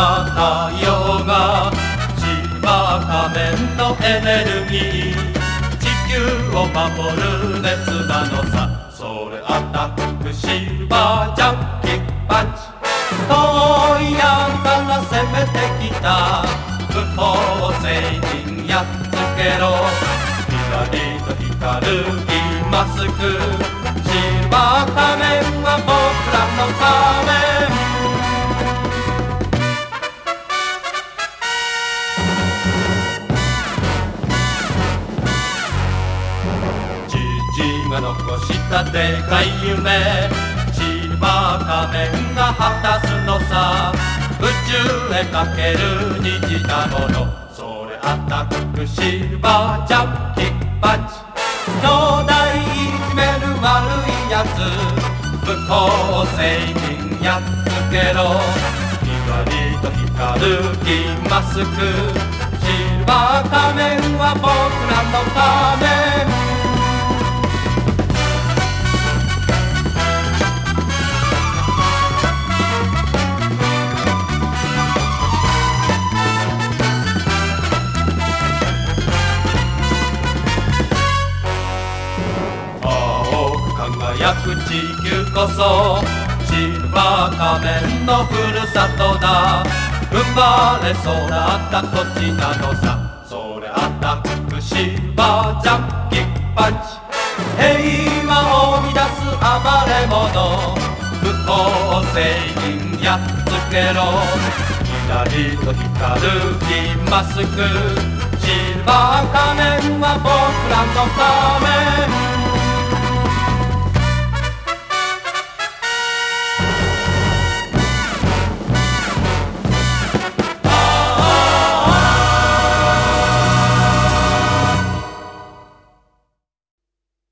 太陽がシバ仮面のエネルギー地球を守る熱なのさ。それアタックシバジャンキーパンチ。遠いやから攻めてきた。不法星人やっつけろ。光と光る銀マスク。父が残したでかい夢シルバー仮面が果たすのさ。宇宙へかける虹なもの。それアタックシルバージャンキーパチ兄弟いじめる悪いやつ。不公正人やっつけろ。光と光る銀マスク。シルバー仮面は僕輝く地球こそシルバー仮面のふるさとだ。生まれ育った土地なのさ。それアタックシルバージャンキーパンチ平和を乱す暴れ者。不公正人やっつけろ。光と光る銀マスク。シルバー仮面は僕らの仮面